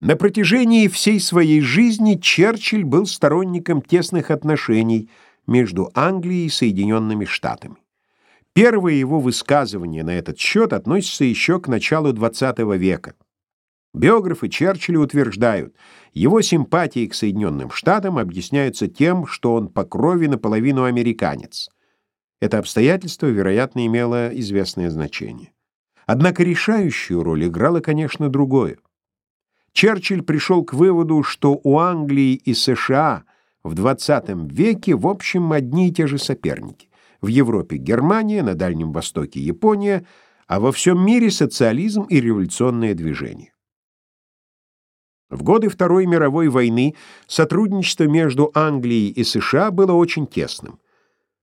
На протяжении всей своей жизни Черчилль был сторонником тесных отношений между Англией и Соединенными Штатами. Первые его высказывания на этот счет относятся еще к началу XX века. Биографы Черчилля утверждают, его симпатии к Соединенным Штатам объясняются тем, что он по крови наполовину американец. Это обстоятельство, вероятно, имело известное значение. Однако решающую роль играло, конечно, другое. Черчилль пришел к выводу, что у Англии и США в XX веке в общем одни и те же соперники. В Европе Германия, на Дальнем Востоке Япония, а во всем мире социализм и революционное движение. В годы Второй мировой войны сотрудничество между Англией и США было очень тесным.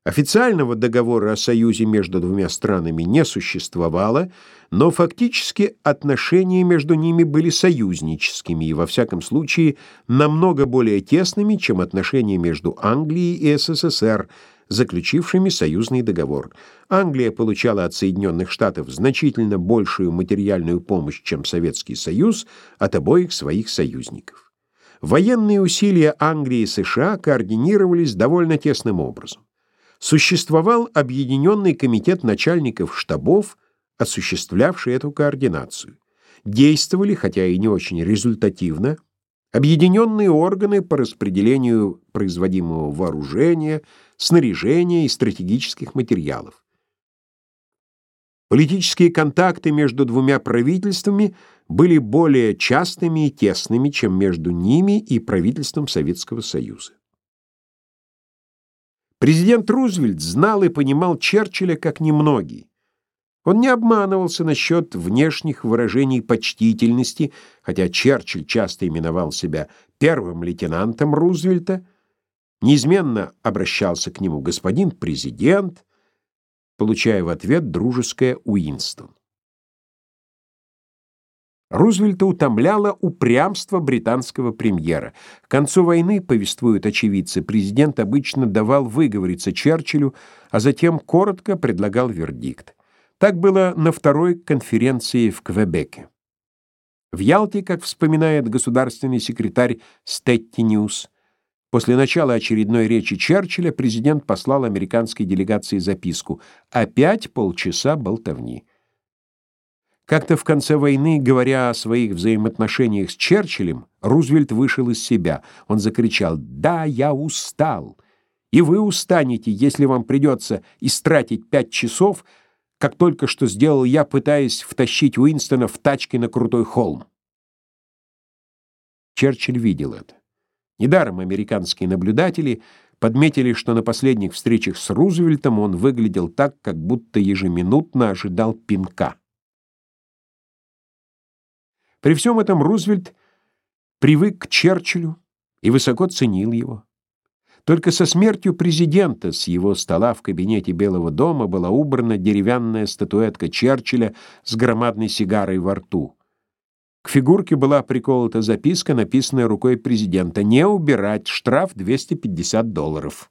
Официального договора о союзе между двумя странами не существовало, но фактически отношения между ними были союзническими и, во всяком случае, намного более тесными, чем отношения между Англией и СССР, заключившими союзный договор. Англия получала от Соединенных Штатов значительно большую материальную помощь, чем Советский Союз, от обоих своих союзников. Военные усилия Англии и США координировались довольно тесным образом существовал Объединенный комитет начальников штабов, осуществлявший эту координацию. Действовали, хотя и не очень результативно, объединенные органы по распределению производимого вооружения, снаряжения и стратегических материалов. Политические контакты между двумя правительствами были более частыми и тесными, чем между ними и правительством Советского Союза. Президент Рузвельт знал и понимал Черчилля как немногие. Он не обманывался насчет внешних выражений почтительности, хотя Черчилль часто именовал себя первым лейтенантом Рузвельта, неизменно обращался к нему господин президент, получая в ответ дружеское Уинстон. Рузвельта утомляло упрямство британского премьера. К концу войны, повествуют очевидцы, президент обычно давал выговориться Черчиллю, а затем коротко предлагал вердикт. Так было на второй конференции в Квебеке. В Ялте, как вспоминает государственный секретарь Стеттиниус, после начала очередной речи Черчилля президент послал американской делегации записку «Опять полчаса болтовни». Как-то в конце войны, говоря о своих взаимоотношениях с Черчиллем, Рузвельт вышел из себя. Он закричал «Да, я устал! И вы устанете, если вам придется истратить пять часов, как только что сделал я, пытаясь втащить Уинстона в тачке на крутой холм». Черчилль видел это. Недаром американские наблюдатели подметили, что на последних встречах с Рузвельтом он выглядел так, как будто ежеминутно ожидал пинка. При всем этом Рузвельт привык к Черчиллю и высоко ценил его. Только со смертью президента с его стола в кабинете Белого дома была убрана деревянная статуэтка Черчилля с громадной сигарой во рту. К фигурке была приколота записка, написанная рукой президента «Не убирать, штраф 250 долларов».